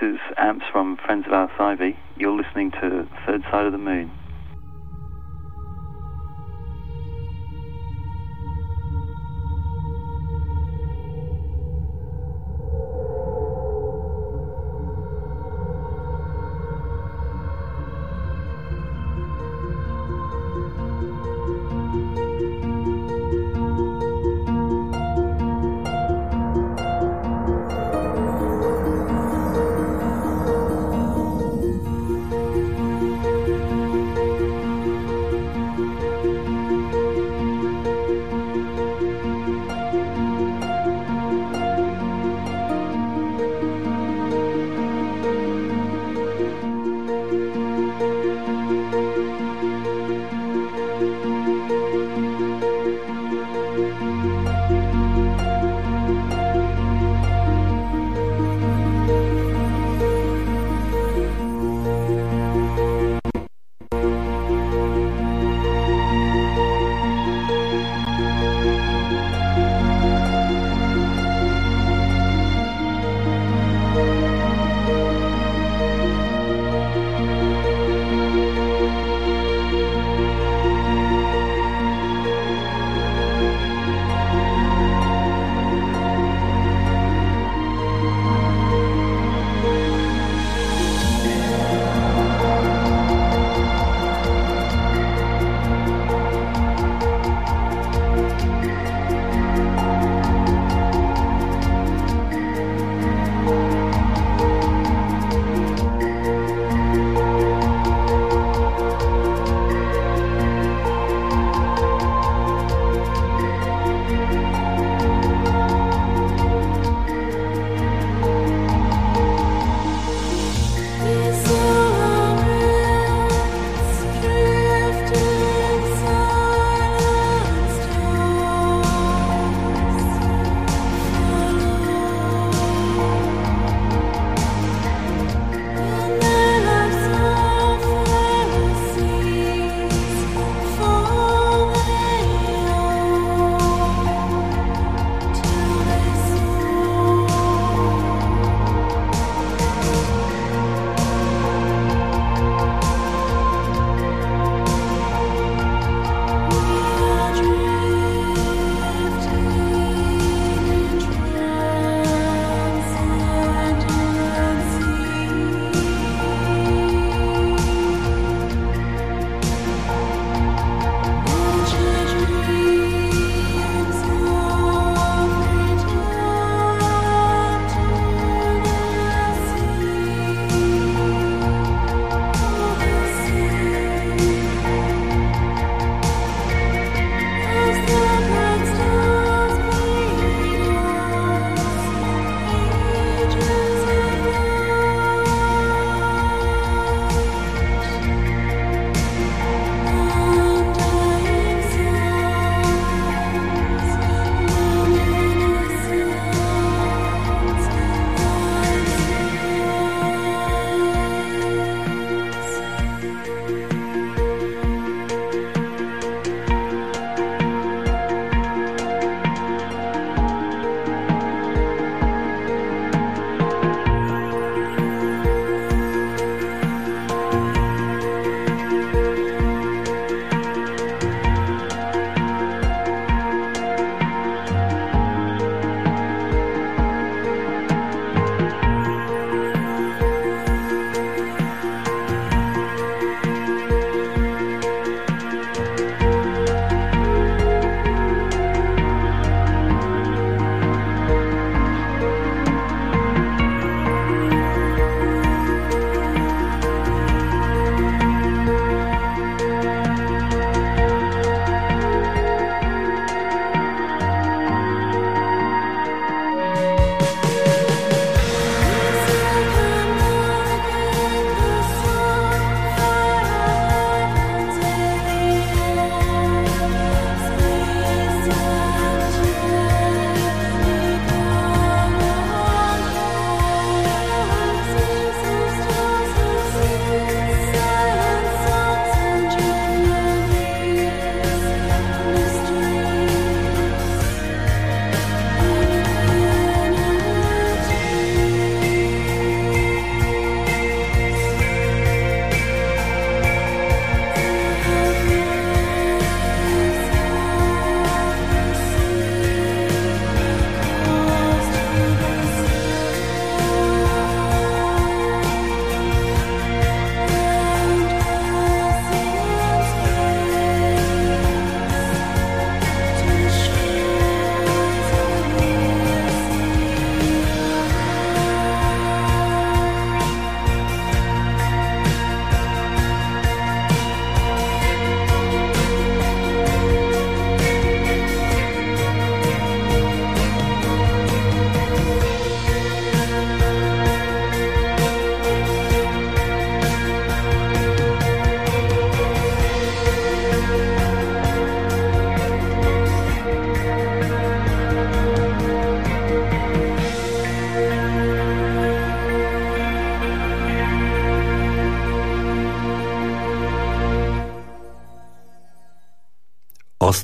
is Amps from Friends of Alice Ivy. You're listening to Third Side of the Moon.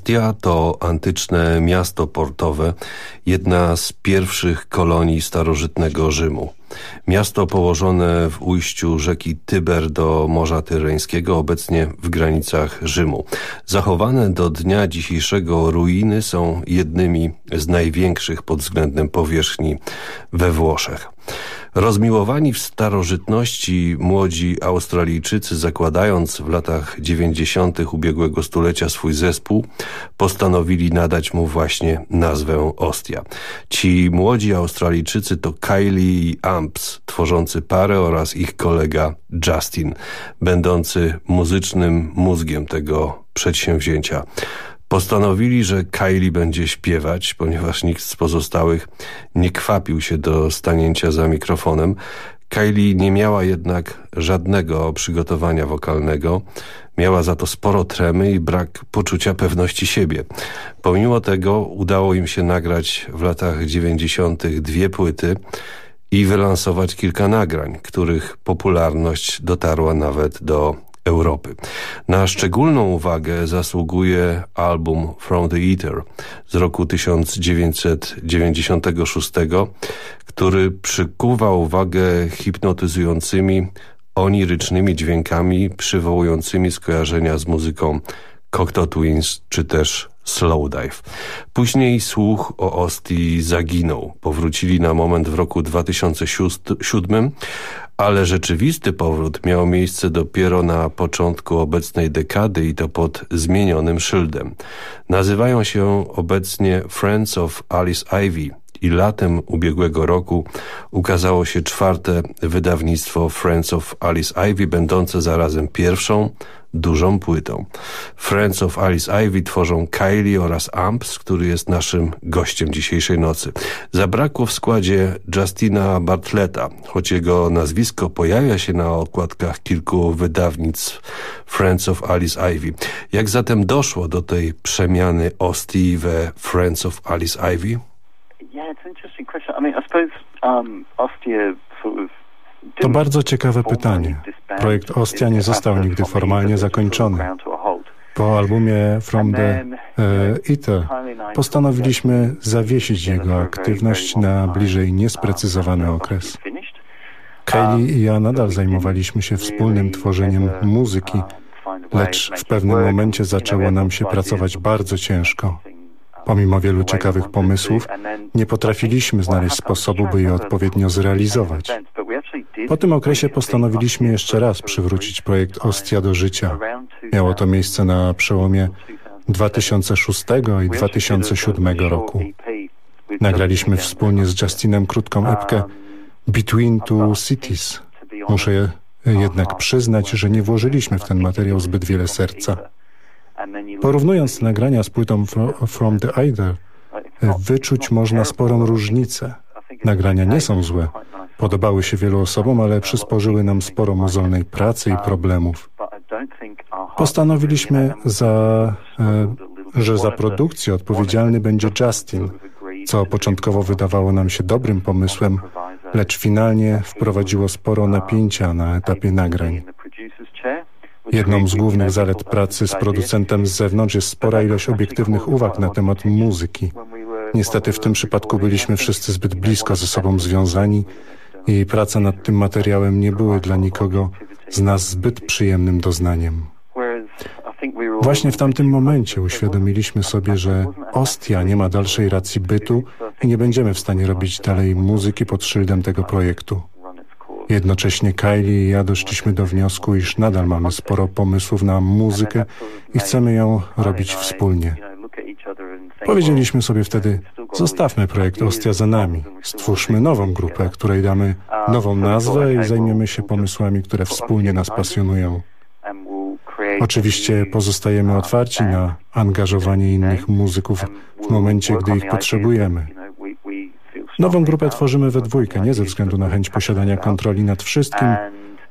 Ostia to antyczne miasto portowe, jedna z pierwszych kolonii starożytnego Rzymu. Miasto położone w ujściu rzeki Tyber do Morza Tyreńskiego, obecnie w granicach Rzymu. Zachowane do dnia dzisiejszego ruiny są jednymi z największych pod względem powierzchni we Włoszech. Rozmiłowani w starożytności młodzi Australijczycy, zakładając w latach 90. ubiegłego stulecia swój zespół, postanowili nadać mu właśnie nazwę Ostia. Ci młodzi Australijczycy to Kylie i Amps, tworzący parę oraz ich kolega Justin, będący muzycznym mózgiem tego przedsięwzięcia. Postanowili, że Kylie będzie śpiewać, ponieważ nikt z pozostałych nie kwapił się do stanięcia za mikrofonem. Kylie nie miała jednak żadnego przygotowania wokalnego, miała za to sporo tremy i brak poczucia pewności siebie. Pomimo tego udało im się nagrać w latach 90. dwie płyty i wylansować kilka nagrań, których popularność dotarła nawet do Europy. Na szczególną uwagę zasługuje album From the Eater z roku 1996, który przykuwa uwagę hipnotyzującymi, onirycznymi dźwiękami przywołującymi skojarzenia z muzyką Cocteau Twins czy też Slowdive. Później słuch o Ostii zaginął. Powrócili na moment w roku 2007, ale rzeczywisty powrót miał miejsce dopiero na początku obecnej dekady i to pod zmienionym szyldem. Nazywają się obecnie Friends of Alice Ivy i latem ubiegłego roku ukazało się czwarte wydawnictwo Friends of Alice Ivy, będące zarazem pierwszą dużą płytą. Friends of Alice Ivy tworzą Kylie oraz Amps, który jest naszym gościem dzisiejszej nocy. Zabrakło w składzie Justina Bartletta, choć jego nazwisko pojawia się na okładkach kilku wydawnictw Friends of Alice Ivy. Jak zatem doszło do tej przemiany Ostii we Friends of Alice Ivy? Yeah, it's an interesting question. I mean, I suppose um, Ostia sort of to bardzo ciekawe pytanie. Projekt Ostia nie został nigdy formalnie zakończony. Po albumie From the Eater postanowiliśmy zawiesić jego aktywność na bliżej niesprecyzowany okres. Kelly i ja nadal zajmowaliśmy się wspólnym tworzeniem muzyki, lecz w pewnym momencie zaczęło nam się pracować bardzo ciężko. Pomimo wielu ciekawych pomysłów, nie potrafiliśmy znaleźć sposobu, by je odpowiednio zrealizować. Po tym okresie postanowiliśmy jeszcze raz przywrócić projekt Ostia do życia. Miało to miejsce na przełomie 2006 i 2007 roku. Nagraliśmy wspólnie z Justinem krótką epkę Between Two Cities. Muszę jednak przyznać, że nie włożyliśmy w ten materiał zbyt wiele serca. Porównując nagrania z płytą From the Either, wyczuć można sporą różnicę. Nagrania nie są złe. Podobały się wielu osobom, ale przysporzyły nam sporo mozolnej pracy i problemów. Postanowiliśmy, za, e, że za produkcję odpowiedzialny będzie Justin, co początkowo wydawało nam się dobrym pomysłem, lecz finalnie wprowadziło sporo napięcia na etapie nagrań. Jedną z głównych zalet pracy z producentem z zewnątrz jest spora ilość obiektywnych uwag na temat muzyki. Niestety w tym przypadku byliśmy wszyscy zbyt blisko ze sobą związani i praca nad tym materiałem nie były dla nikogo z nas zbyt przyjemnym doznaniem. Właśnie w tamtym momencie uświadomiliśmy sobie, że Ostia nie ma dalszej racji bytu i nie będziemy w stanie robić dalej muzyki pod szyldem tego projektu. Jednocześnie Kylie i ja doszliśmy do wniosku, iż nadal mamy sporo pomysłów na muzykę i chcemy ją robić wspólnie. Powiedzieliśmy sobie wtedy, zostawmy projekt Ostia za nami, stwórzmy nową grupę, której damy nową nazwę i zajmiemy się pomysłami, które wspólnie nas pasjonują. Oczywiście pozostajemy otwarci na angażowanie innych muzyków w momencie, gdy ich potrzebujemy. Nową grupę tworzymy we dwójkę, nie ze względu na chęć posiadania kontroli nad wszystkim,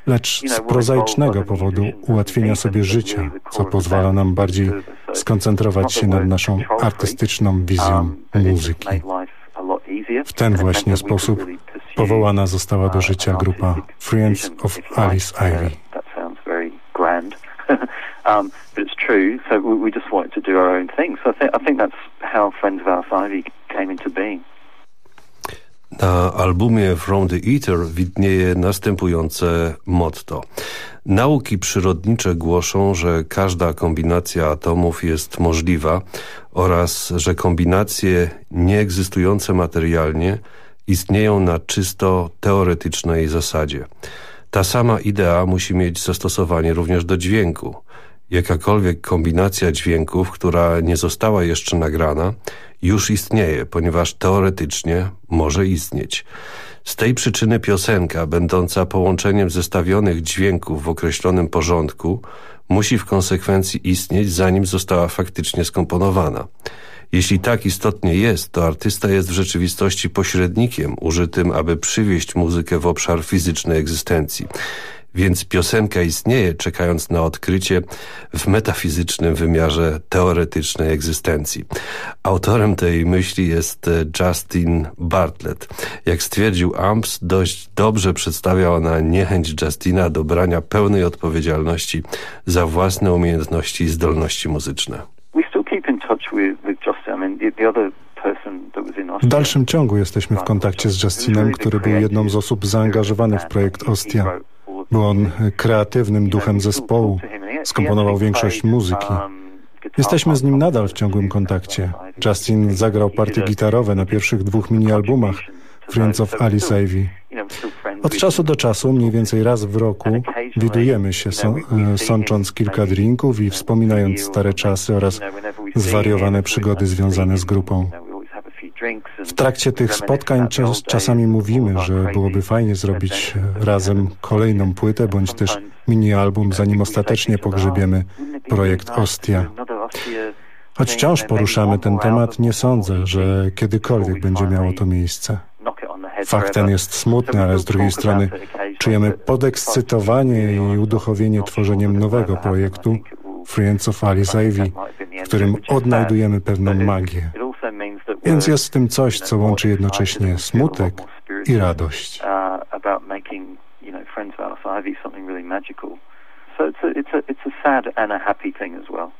lecz z prozaicznego powodu ułatwienia sobie życia, co pozwala nam bardziej skoncentrować się nad naszą artystyczną wizją muzyki. W ten właśnie sposób powołana została do życia grupa Friends of Alice Ivy. um, but it's true. So we just wanted to do our own thing. So I think I think that's how Friends of Alice Ivy came into being. Na albumie From the Eater widnieje następujące motto. Nauki przyrodnicze głoszą, że każda kombinacja atomów jest możliwa oraz, że kombinacje nieegzystujące materialnie istnieją na czysto teoretycznej zasadzie. Ta sama idea musi mieć zastosowanie również do dźwięku. Jakakolwiek kombinacja dźwięków, która nie została jeszcze nagrana, już istnieje, ponieważ teoretycznie może istnieć. Z tej przyczyny piosenka, będąca połączeniem zestawionych dźwięków w określonym porządku, musi w konsekwencji istnieć, zanim została faktycznie skomponowana. Jeśli tak istotnie jest, to artysta jest w rzeczywistości pośrednikiem użytym, aby przywieść muzykę w obszar fizycznej egzystencji. Więc piosenka istnieje, czekając na odkrycie w metafizycznym wymiarze teoretycznej egzystencji. Autorem tej myśli jest e, Justin Bartlett. Jak stwierdził Amps, dość dobrze przedstawia ona niechęć Justina do brania pełnej odpowiedzialności za własne umiejętności i zdolności muzyczne. W dalszym ciągu jesteśmy w kontakcie z Justinem, który był jedną z osób zaangażowanych w projekt Ostia. Był on kreatywnym duchem zespołu, skomponował większość muzyki. Jesteśmy z nim nadal w ciągłym kontakcie. Justin zagrał partie gitarowe na pierwszych dwóch mini-albumach Friends of Alice Ivy. Od czasu do czasu, mniej więcej raz w roku, widujemy się, e, sącząc kilka drinków i wspominając stare czasy oraz zwariowane przygody związane z grupą. W trakcie tych spotkań czas, czasami mówimy, że byłoby fajnie zrobić razem kolejną płytę bądź też mini-album, zanim ostatecznie pogrzebiemy projekt Ostia. Choć wciąż poruszamy ten temat, nie sądzę, że kiedykolwiek będzie miało to miejsce. Fakt ten jest smutny, ale z drugiej strony czujemy podekscytowanie i uduchowienie tworzeniem nowego projektu Friends of Alice Ivy, w którym odnajdujemy pewną magię. Więc jest w tym coś, co łączy jednocześnie smutek i radość. So it's a, it's a, it's a sad and a happy thing as well.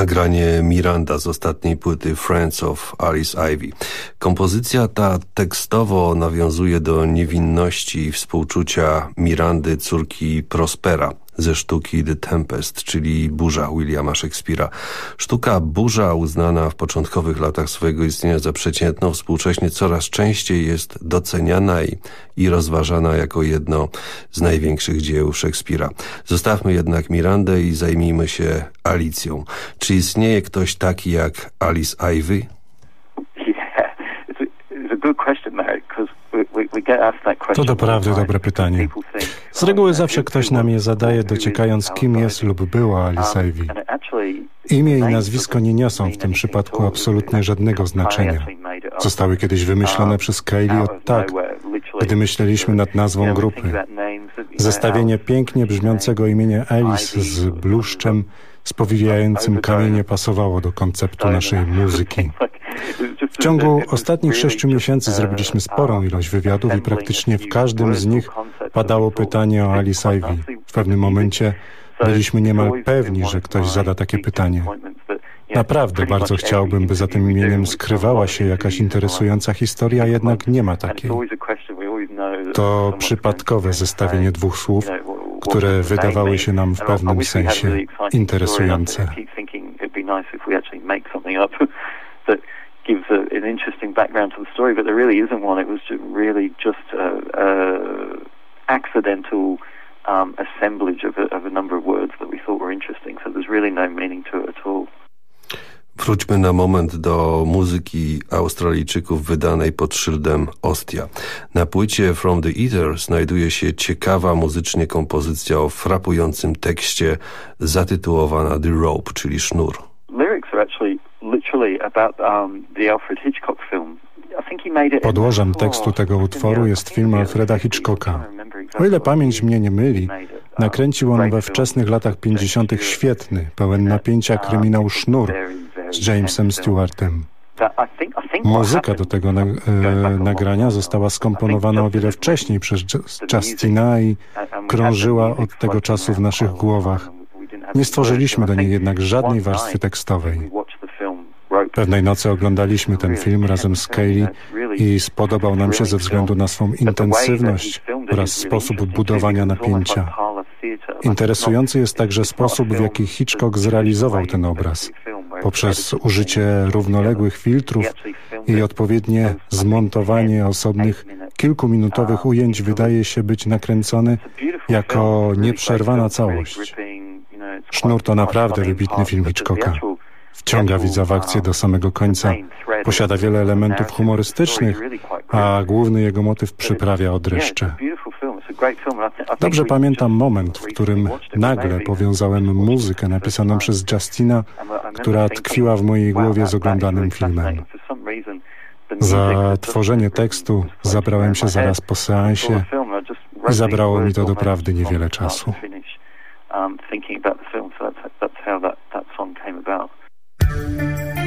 Nagranie Miranda z ostatniej płyty Friends of Alice Ivy. Kompozycja ta tekstowo nawiązuje do niewinności i współczucia Mirandy, córki Prospera ze sztuki The Tempest, czyli Burza Williama Shakespeare'a. Sztuka Burza, uznana w początkowych latach swojego istnienia za przeciętną, współcześnie coraz częściej jest doceniana i, i rozważana jako jedno z największych dzieł Shakespeare'a. Zostawmy jednak Mirandę i zajmijmy się Alicją. Czy istnieje ktoś taki jak Alice Ivy? To doprawdy dobre pytanie. Z reguły zawsze ktoś nam je zadaje, dociekając kim jest lub była Alice Ivy. Imię i nazwisko nie niosą w tym przypadku absolutnie żadnego znaczenia. Zostały kiedyś wymyślone przez Kaylee od tak, gdy myśleliśmy nad nazwą grupy. Zestawienie pięknie brzmiącego imienia Alice z bluszczem spowijającym kamienie pasowało do konceptu naszej muzyki. W ciągu ostatnich sześciu miesięcy zrobiliśmy sporą ilość wywiadów i praktycznie w każdym z nich padało pytanie o Alice Ivy. W pewnym momencie byliśmy niemal pewni, że ktoś zada takie pytanie. Naprawdę bardzo chciałbym, by za tym imieniem skrywała się jakaś interesująca historia, jednak nie ma takiej. To przypadkowe zestawienie dwóch słów, które wydawały się nam w pewnym sensie interesujące. Gives a, an interesting background to the story, but there really isn't one. It was really just a, a accidental um, assemblage of a, of a number of words that we thought were interesting. So there's really no meaning to it at all. Wróćmy na moment do muzyki Australijczyków wydanej pod szyldem Ostia. Na płycie From the Eater znajduje się ciekawa muzycznie kompozycja o frapującym tekście zatytułowana The Rope, czyli sznur. Lyrics are actually um. Podłożem tekstu tego utworu jest film Alfreda Hitchcocka. O ile pamięć mnie nie myli, nakręcił on we wczesnych latach 50. świetny, pełen napięcia kryminał Sznur z Jamesem Stewartem. Muzyka do tego na, e, nagrania została skomponowana o wiele wcześniej przez Justina i krążyła od tego czasu w naszych głowach. Nie stworzyliśmy do niej jednak żadnej warstwy tekstowej. Pewnej nocy oglądaliśmy ten film razem z Kaylee i spodobał nam się ze względu na swą intensywność oraz sposób budowania napięcia. Interesujący jest także sposób, w jaki Hitchcock zrealizował ten obraz. Poprzez użycie równoległych filtrów i odpowiednie zmontowanie osobnych kilkuminutowych ujęć wydaje się być nakręcony jako nieprzerwana całość. Sznur to naprawdę wybitny film Hitchcocka. Wciąga widza w akcję do samego końca. Posiada wiele elementów humorystycznych, a główny jego motyw przyprawia odreszcze. Dobrze pamiętam moment, w którym nagle powiązałem muzykę napisaną przez Justina, która tkwiła w mojej głowie z oglądanym filmem. Za tworzenie tekstu zabrałem się zaraz po seansie i zabrało mi to doprawdy niewiele czasu. Grupa Música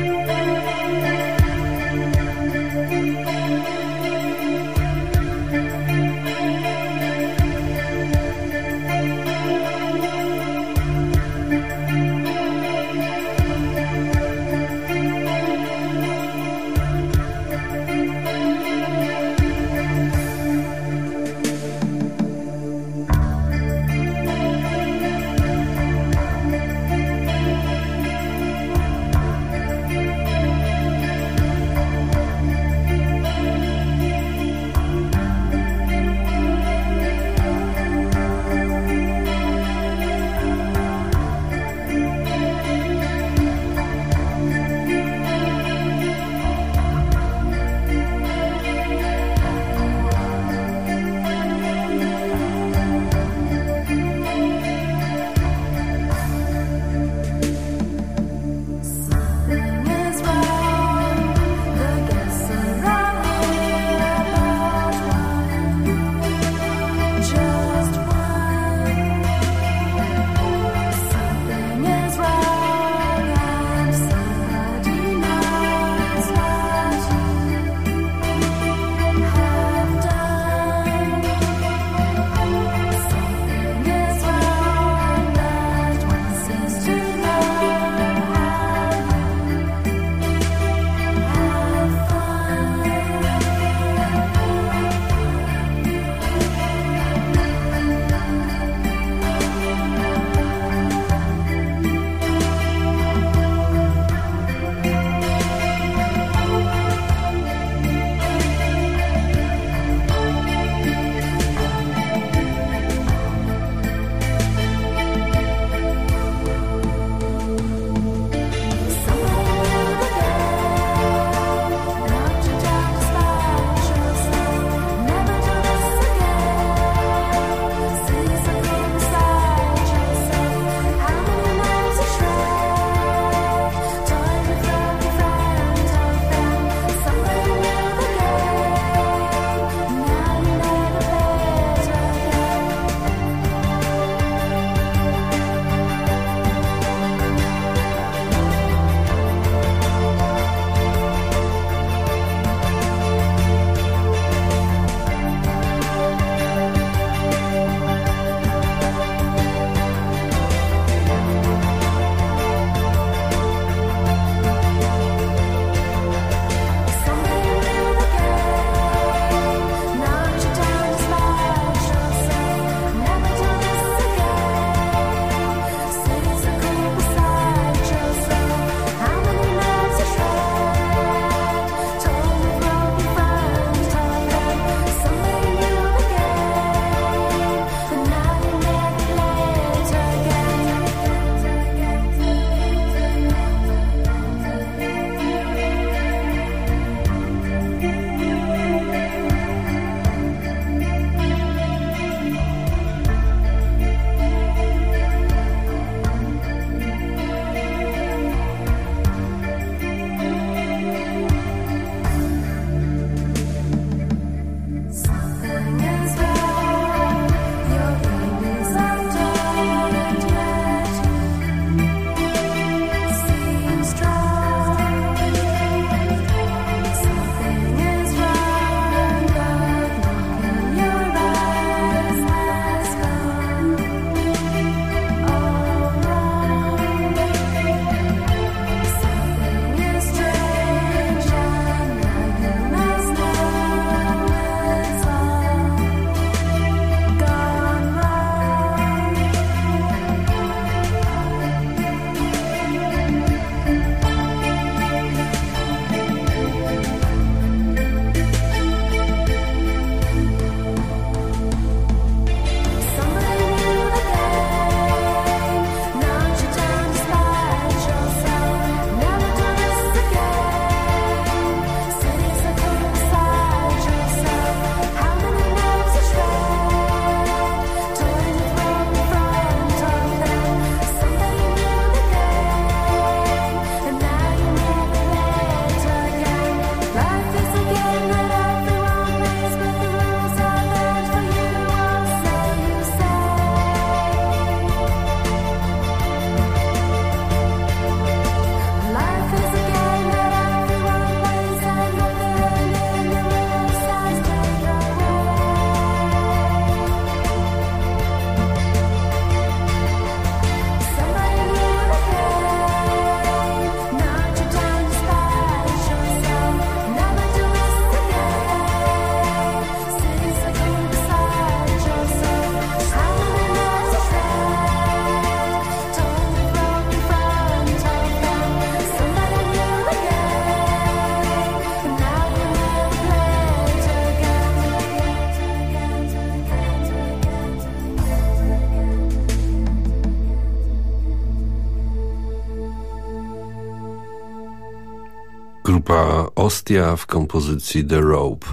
Ostia w kompozycji The Rope.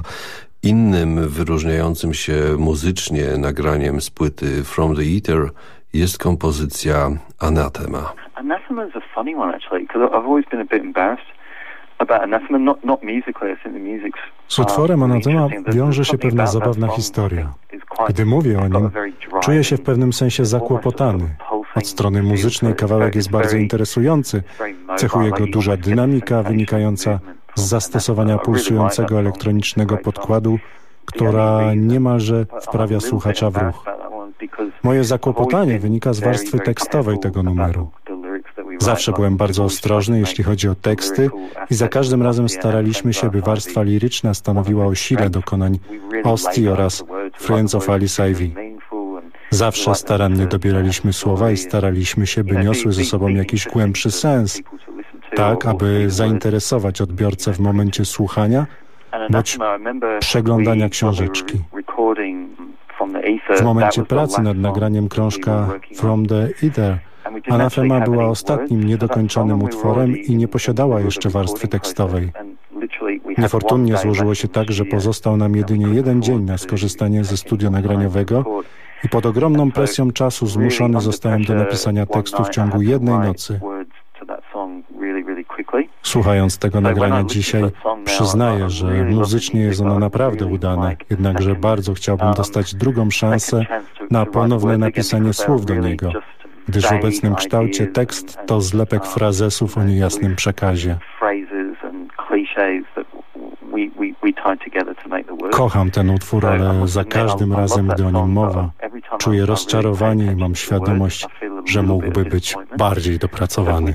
Innym wyróżniającym się muzycznie nagraniem z płyty From the Eater jest kompozycja Anathema. Anathema is a funny one actually, because I've always been a bit embarrassed about Anathema, not, not musically, I think the music's z utworem Anathema wiąże się pewna zabawna historia. Gdy mówię o nim, czuję się w pewnym sensie zakłopotany. Od strony muzycznej kawałek jest bardzo interesujący. Cechuje go duża dynamika wynikająca z zastosowania pulsującego elektronicznego podkładu, która niemalże wprawia słuchacza w ruch. Moje zakłopotanie wynika z warstwy tekstowej tego numeru. Zawsze byłem bardzo ostrożny, jeśli chodzi o teksty i za każdym razem staraliśmy się, by warstwa liryczna stanowiła o sile dokonań Ostii oraz Friends of Alice Ivy. Zawsze starannie dobieraliśmy słowa i staraliśmy się, by niosły ze sobą jakiś głębszy sens, tak aby zainteresować odbiorcę w momencie słuchania bądź przeglądania książeczki. W momencie pracy nad nagraniem krążka From the Ether. Anathema była ostatnim niedokończonym utworem i nie posiadała jeszcze warstwy tekstowej. Niefortunnie złożyło się tak, że pozostał nam jedynie jeden dzień na skorzystanie ze studia nagraniowego i pod ogromną presją czasu zmuszony zostałem do napisania tekstu w ciągu jednej nocy. Słuchając tego nagrania dzisiaj, przyznaję, że muzycznie jest ono naprawdę udane, jednakże bardzo chciałbym dostać drugą szansę na ponowne napisanie słów do niego gdyż w obecnym kształcie tekst to zlepek frazesów o niejasnym przekazie. Kocham ten utwór, ale za każdym razem, gdy o nim mowa, czuję rozczarowanie i mam świadomość, że mógłby być bardziej dopracowany.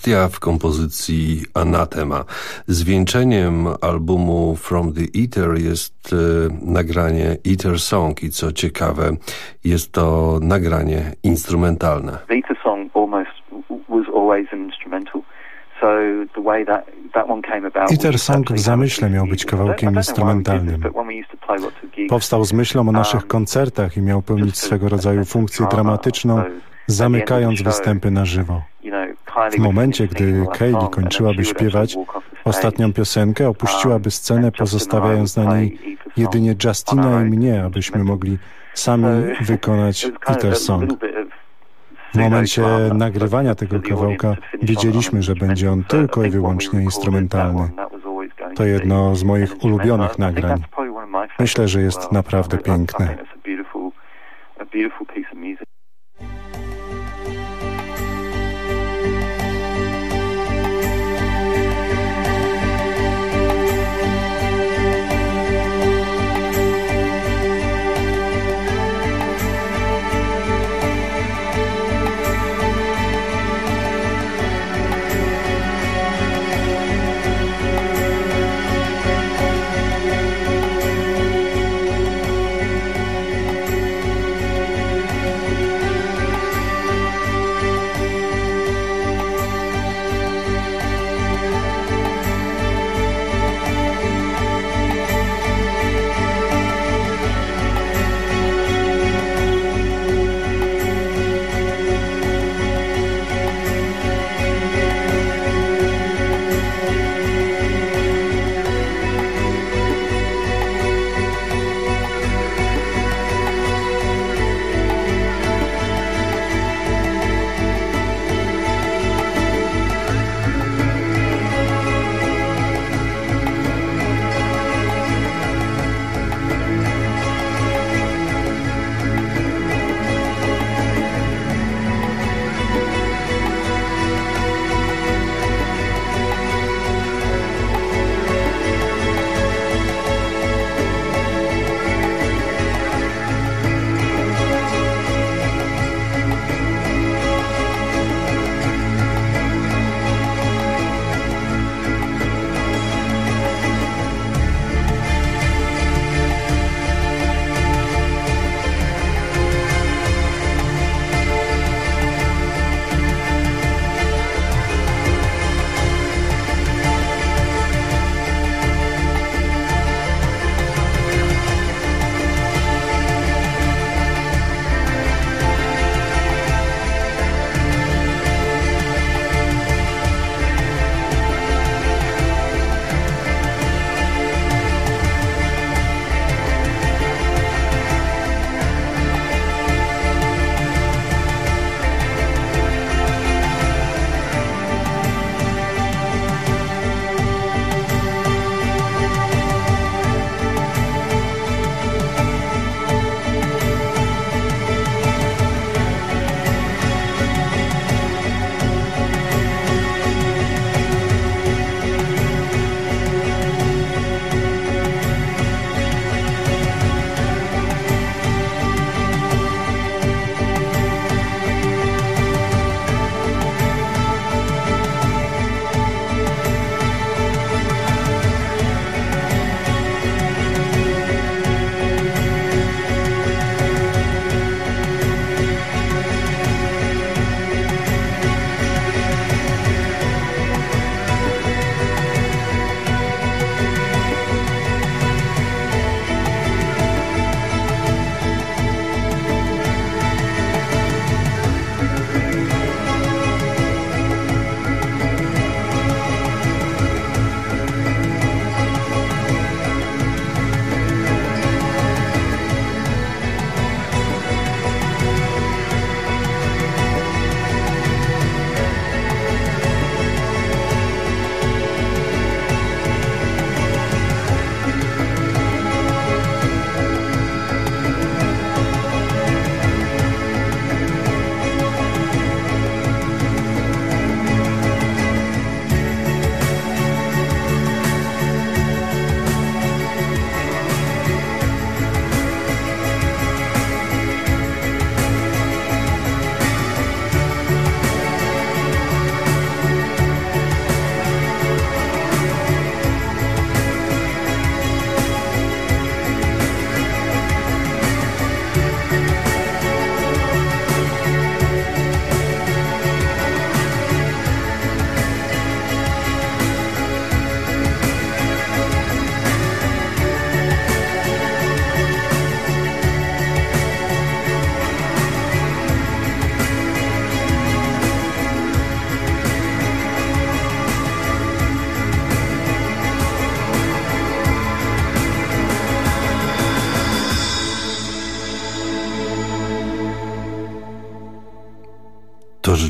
Ostia w kompozycji Anathema. Zwieńczeniem albumu From the Eater jest e, nagranie Eater Song i co ciekawe jest to nagranie instrumentalne. The Eater Song almost was always an instrumental. Iter Song w zamyśle miał być kawałkiem instrumentalnym. Powstał z myślą o naszych um, koncertach i miał pełnić swego rodzaju funkcję dramatyczną, zamykając występy na żywo. W momencie, gdy Kaylee kończyłaby śpiewać ostatnią piosenkę, opuściłaby scenę, pozostawiając na niej jedynie Justina i mnie, abyśmy mogli sami wykonać Iter Song. W momencie nagrywania tego kawałka wiedzieliśmy, że będzie on tylko i wyłącznie instrumentalny. To jedno z moich ulubionych nagrań. Myślę, że jest naprawdę piękne.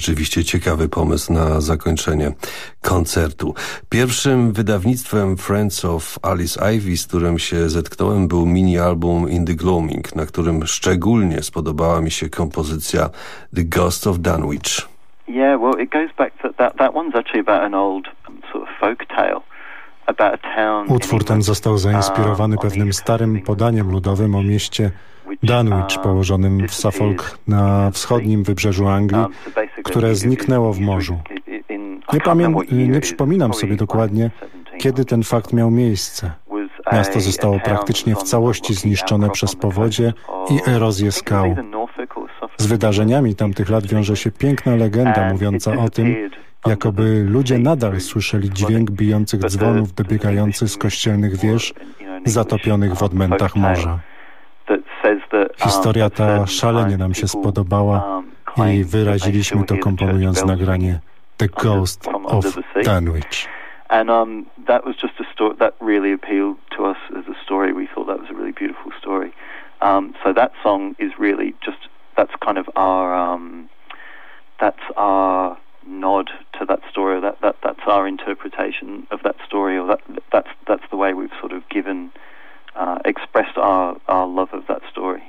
Rzeczywiście ciekawy pomysł na zakończenie koncertu. Pierwszym wydawnictwem Friends of Alice Ivy, z którym się zetknąłem, był mini-album In the Gloaming, na którym szczególnie spodobała mi się kompozycja The Ghost of Dunwich. Yeah, well, it goes back to that. That one's actually about an old um, sort of folk tale. Utwór ten został zainspirowany pewnym starym podaniem ludowym o mieście Dunwich położonym w Suffolk na wschodnim wybrzeżu Anglii, które zniknęło w morzu. Nie, pamię- nie przypominam sobie dokładnie, kiedy ten fakt miał miejsce. Miasto zostało praktycznie w całości zniszczone przez powodzie i erozję skał. Z wydarzeniami tamtych lat wiąże się piękna legenda mówiąca o tym, jakoby ludzie nadal słyszeli dźwięk bijących dzwonów dobiegający z kościelnych wież zatopionych w odmętach morza. Historia ta szalenie nam się spodobała i wyraziliśmy to komponując nagranie The Ghost of Dunwich. And um, that was just a story that really appealed to us as a story. We thought that was a really beautiful story. Um, so that song is really just that's kind of our um, that's our nod to that story. or That that that's our interpretation of that story, or that that's that's the way we've sort of given uh, expressed our our love of that story.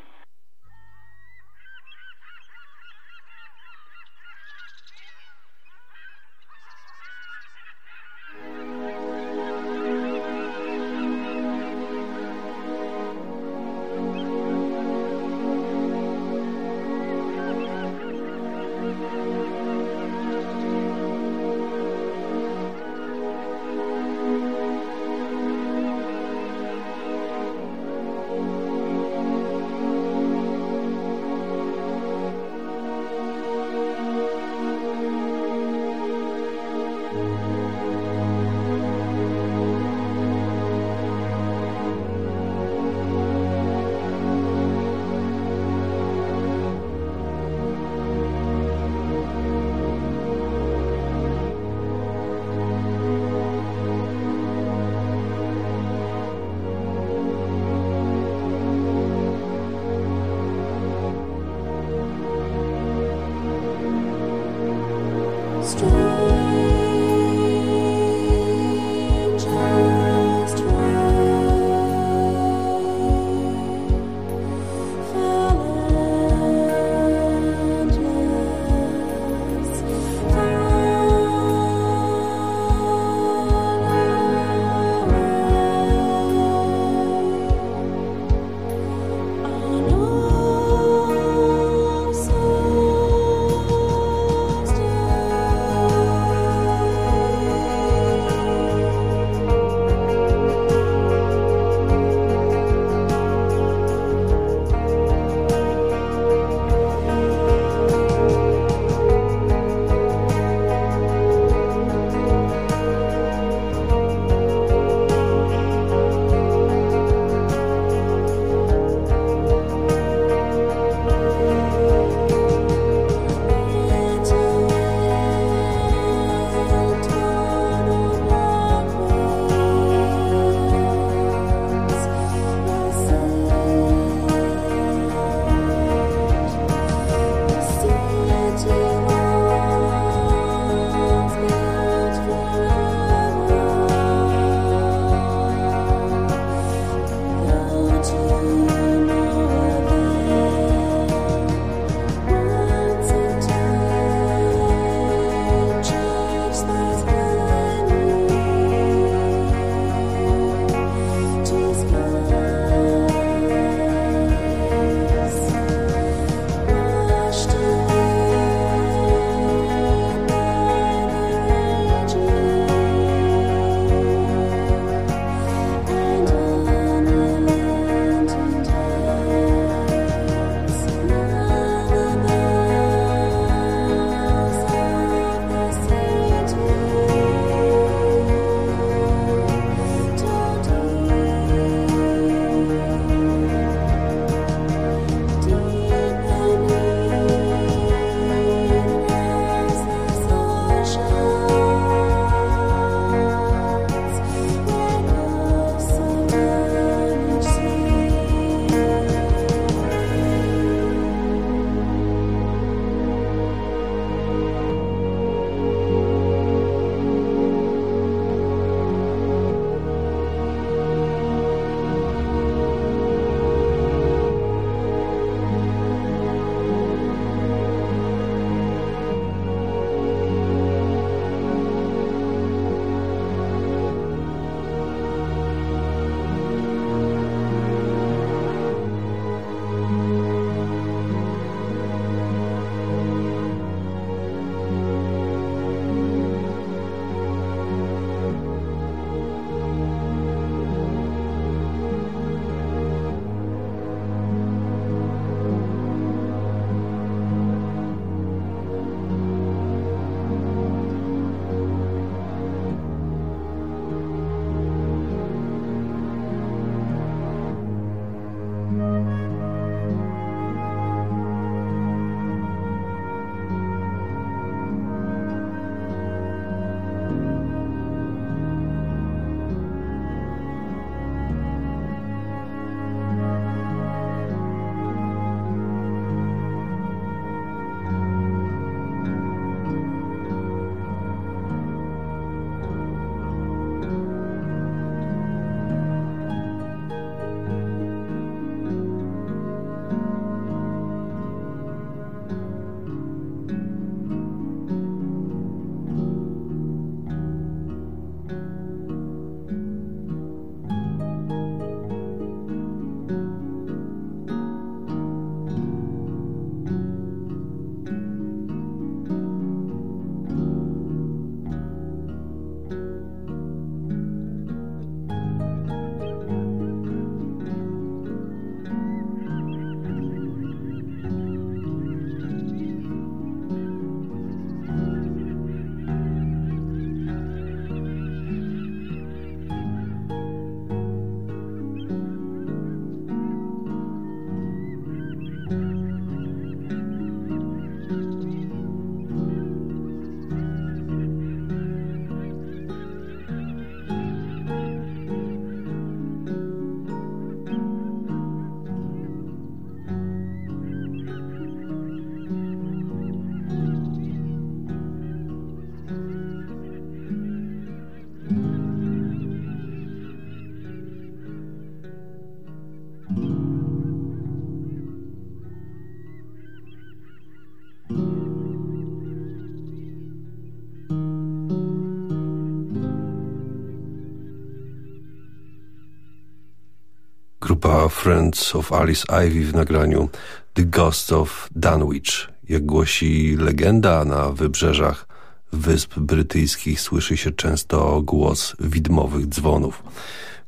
Grupa Friends of Alice Ivy w nagraniu The Ghost of Dunwich. Jak głosi legenda, na wybrzeżach Wysp Brytyjskich słyszy się często głos widmowych dzwonów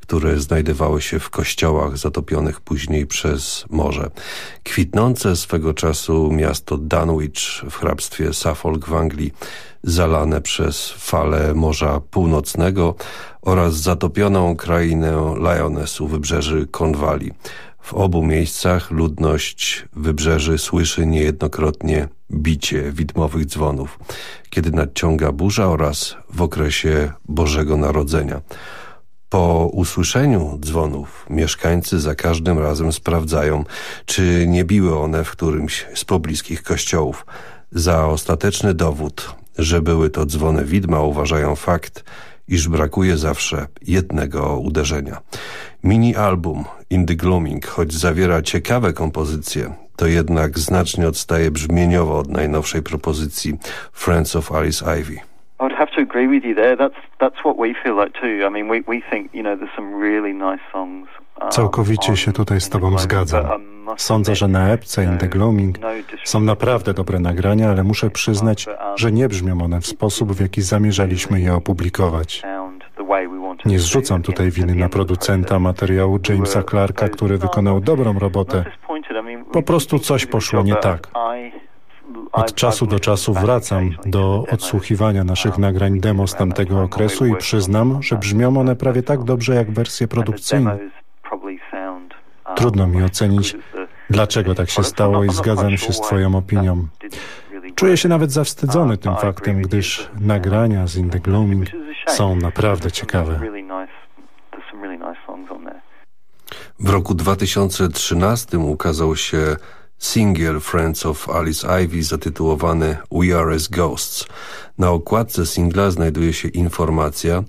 które znajdowały się w kościołach zatopionych później przez morze. Kwitnące swego czasu miasto Dunwich w hrabstwie Suffolk w Anglii, zalane przez fale Morza Północnego oraz zatopioną krainę Lioness u wybrzeży Cornwalli. W obu miejscach ludność wybrzeży słyszy niejednokrotnie bicie widmowych dzwonów, kiedy nadciąga burza oraz w okresie Bożego Narodzenia. Po usłyszeniu dzwonów mieszkańcy za każdym razem sprawdzają, czy nie biły one w którymś z pobliskich kościołów. Za ostateczny dowód, że były to dzwony widma uważają fakt, iż brakuje zawsze jednego uderzenia. Mini-album In the Gloaming, choć zawiera ciekawe kompozycje, to jednak znacznie odstaje brzmieniowo od najnowszej propozycji Friends of Alice Ivy. I would have to agree with you there. That's that's what we feel like too. I mean, we we think you know there's some really nice songs. Um, Całkowicie się tutaj z Tobą zgadzam. Sądzę, że na epce In The Gloaming no są naprawdę dobre nagrania, ale muszę przyznać, um, że nie brzmią one w sposób, w jaki zamierzaliśmy je opublikować. Nie zrzucam tutaj winy na producenta materiału Jamesa Clarka, który wykonał dobrą robotę. Po prostu coś poszło nie tak. Od czasu do czasu wracam do odsłuchiwania naszych nagrań demo z tamtego okresu i przyznam, że brzmią one prawie tak dobrze jak wersje produkcyjne. Trudno mi ocenić, dlaczego tak się stało i zgadzam się z Twoją opinią. Czuję się nawet zawstydzony tym faktem, gdyż nagrania z In The Gloaming są naprawdę ciekawe. W roku 2013 ukazał się singiel Friends of Alice Ivy zatytułowany We Are As Ghosts. Na okładce singla znajduje się informacja,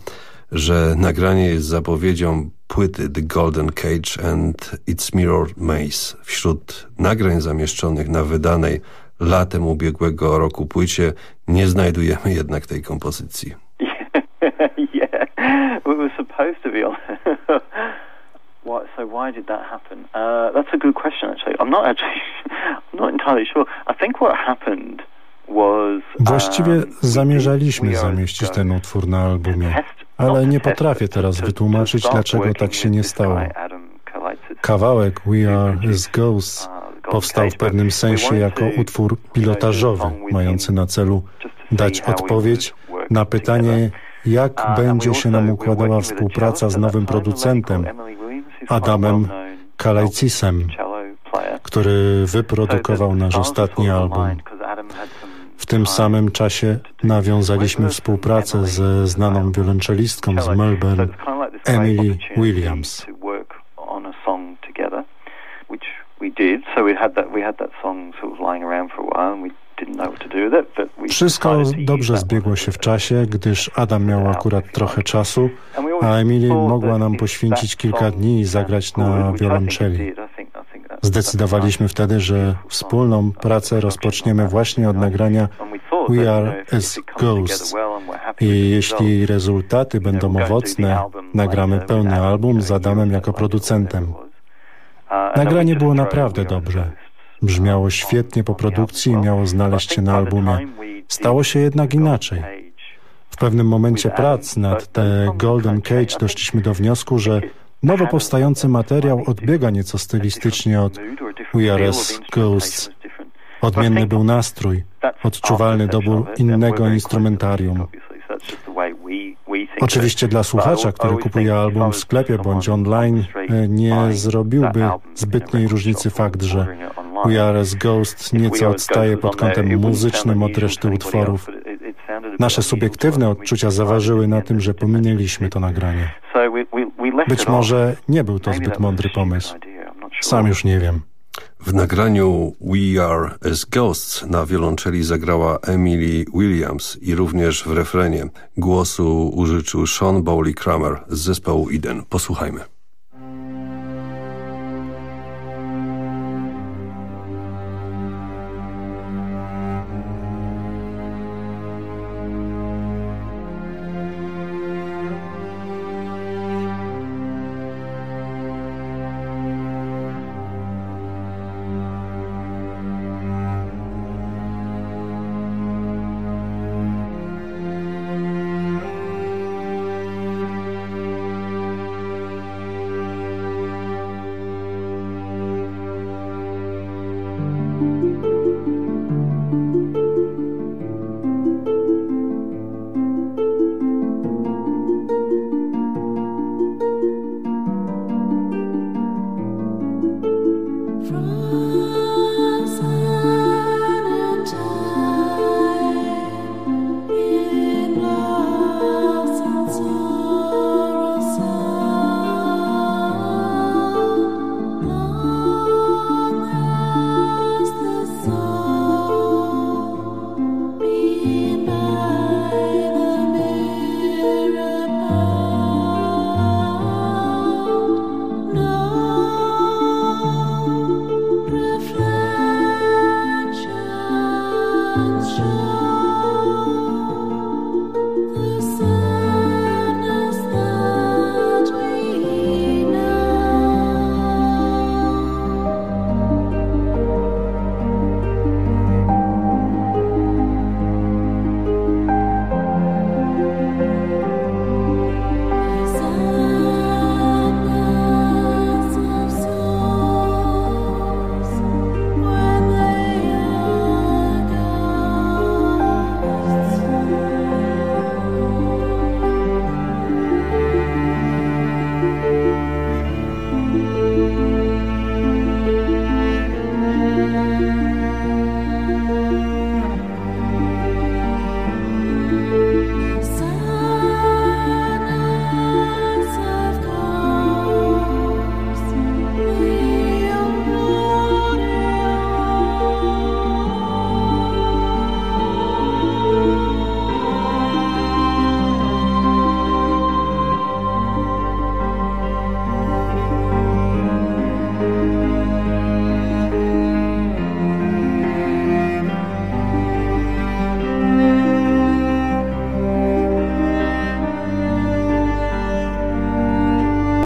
że nagranie jest zapowiedzią płyty The Golden Cage and Its Mirror Maze. Wśród nagrań zamieszczonych na wydanej latem ubiegłego roku płycie nie znajdujemy jednak tej kompozycji. yeah, we were supposed to be on What, so why did that happen? Uh, that's a good question, actually. I'm not actually, I'm not entirely sure. I think what happened was... Właściwie um, zamierzaliśmy zamieścić ten utwór na albumie, ale nie potrafię teraz wytłumaczyć, dlaczego tak się nie stało. Kawałek We Are As Ghosts uh, powstał w pewnym sensie jako utwór pilotażowy, mający na celu dać odpowiedź na pytanie, jak uh, będzie się nam układała współpraca z nowym producentem, Adamem Kalajcisem, który wyprodukował nasz ostatni album. W tym samym czasie nawiązaliśmy współpracę ze znaną wiolonczelistką z Melbourne, Emily Williams. we did. So we had that we had that song sort of lying around for a while, and we wszystko dobrze zbiegło się w czasie, gdyż Adam miał akurat trochę czasu, a Emily mogła nam poświęcić kilka dni i zagrać na wiolonczeli. Zdecydowaliśmy wtedy, że wspólną pracę rozpoczniemy właśnie od nagrania We Are As Ghosts i jeśli rezultaty będą owocne, nagramy pełny album z Adamem jako producentem. Nagranie było naprawdę dobrze. Brzmiało świetnie po produkcji i miało znaleźć się na albumie. Stało się jednak inaczej. W pewnym momencie prac nad The Golden Cage doszliśmy do wniosku, że nowo powstający materiał odbiega nieco stylistycznie od We Are As Ghosts. Odmienny był nastrój, odczuwalny dobór innego instrumentarium. Oczywiście dla słuchacza, który kupuje album w sklepie bądź online, nie zrobiłby zbytniej różnicy fakt, że We Are As Ghost nieco odstaje pod kątem muzycznym od reszty utworów. Nasze subiektywne odczucia zaważyły na tym, że pominęliśmy to nagranie. Być może nie był to zbyt mądry pomysł. Sam już nie wiem. W nagraniu We Are As Ghosts na wiolonczeli zagrała Emily Williams i również w refrenie głosu użyczył Sean Bowley Kramer z zespołu Eden. Posłuchajmy.